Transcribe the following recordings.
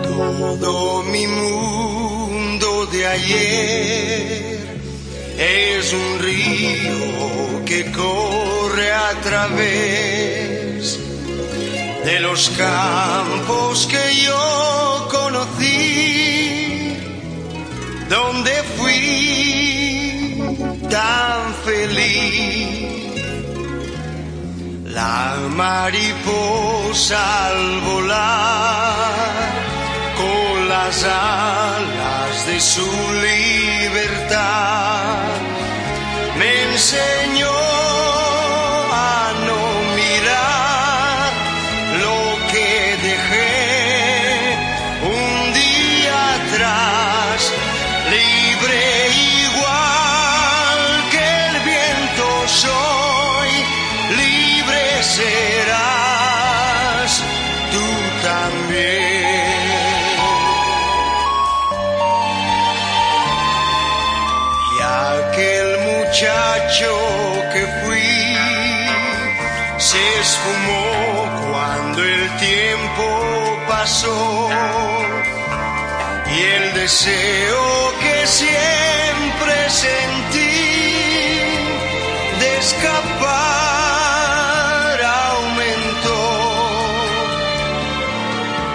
Todo mi mundo de ayer es un río que corre a través de los campos que yo conocí, donde fui tan feliz. La mariposa al volar con las alas de su libertad. Me enseñó muchacho que fui se esfumó cuando el tiempo pasó y el deseo que siempre sentí de escapar aumentó.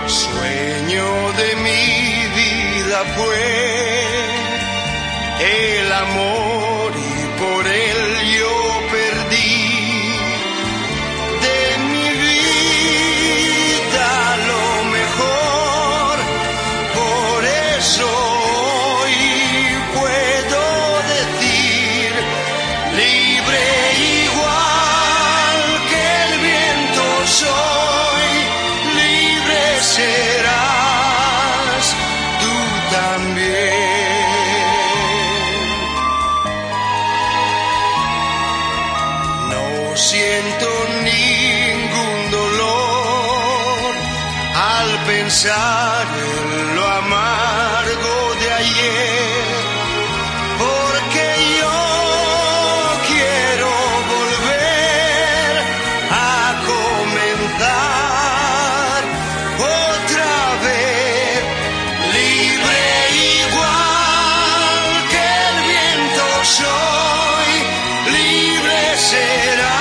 Sueño de mi vida fue el amor siento ningún dolor al pensar en lo amargo de ayer, porque yo quiero volver a comenzar otra vez, libre igual que el viento soy, libre será.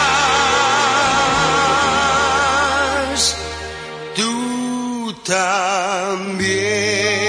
también.